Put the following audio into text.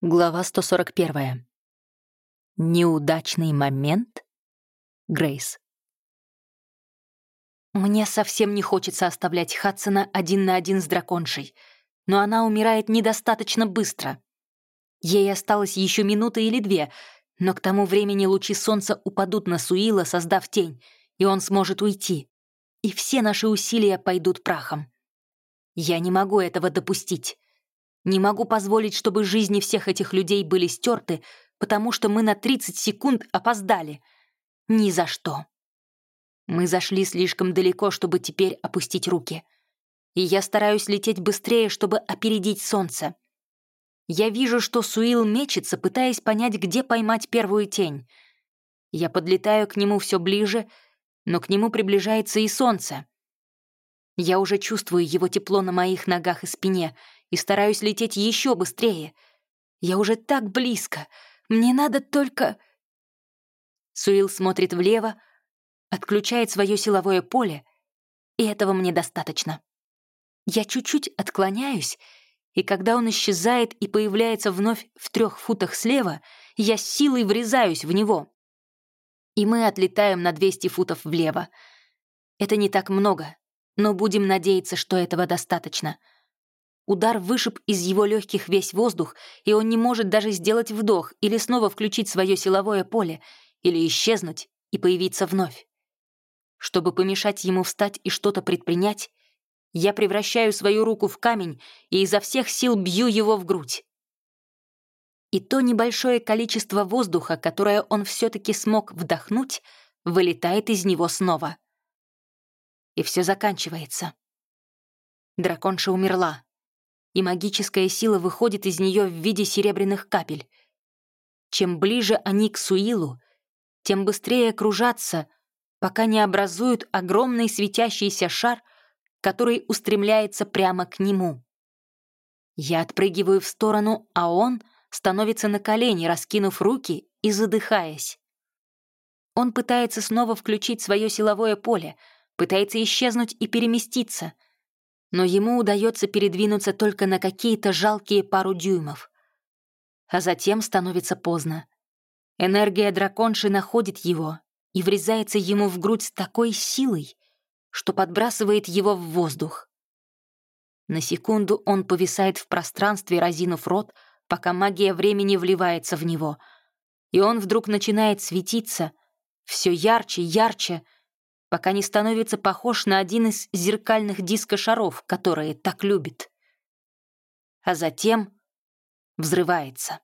Глава 141. Неудачный момент? Грейс. Мне совсем не хочется оставлять Хадсона один на один с драконшей, но она умирает недостаточно быстро. Ей осталось еще минута или две, но к тому времени лучи солнца упадут на Суила, создав тень, и он сможет уйти. И все наши усилия пойдут прахом. Я не могу этого допустить. Не могу позволить, чтобы жизни всех этих людей были стерты, потому что мы на 30 секунд опоздали. Ни за что. Мы зашли слишком далеко, чтобы теперь опустить руки. И я стараюсь лететь быстрее, чтобы опередить солнце. Я вижу, что Суил мечется, пытаясь понять, где поймать первую тень. Я подлетаю к нему все ближе, но к нему приближается и солнце. Я уже чувствую его тепло на моих ногах и спине — и стараюсь лететь еще быстрее. Я уже так близко. Мне надо только... Суил смотрит влево, отключает свое силовое поле, и этого мне достаточно. Я чуть-чуть отклоняюсь, и когда он исчезает и появляется вновь в трех футах слева, я силой врезаюсь в него. И мы отлетаем на 200 футов влево. Это не так много, но будем надеяться, что этого достаточно — Удар вышиб из его легких весь воздух, и он не может даже сделать вдох или снова включить свое силовое поле, или исчезнуть и появиться вновь. Чтобы помешать ему встать и что-то предпринять, я превращаю свою руку в камень и изо всех сил бью его в грудь. И то небольшое количество воздуха, которое он все-таки смог вдохнуть, вылетает из него снова. И все заканчивается. Драконша умерла и магическая сила выходит из нее в виде серебряных капель. Чем ближе они к Суилу, тем быстрее кружатся, пока не образуют огромный светящийся шар, который устремляется прямо к нему. Я отпрыгиваю в сторону, а он становится на колени, раскинув руки и задыхаясь. Он пытается снова включить свое силовое поле, пытается исчезнуть и переместиться — но ему удается передвинуться только на какие-то жалкие пару дюймов. А затем становится поздно. Энергия драконши находит его и врезается ему в грудь с такой силой, что подбрасывает его в воздух. На секунду он повисает в пространстве, разинув рот, пока магия времени вливается в него, и он вдруг начинает светиться, все ярче, ярче, пока не становится похож на один из зеркальных дискошаров, которые так любит. А затем взрывается.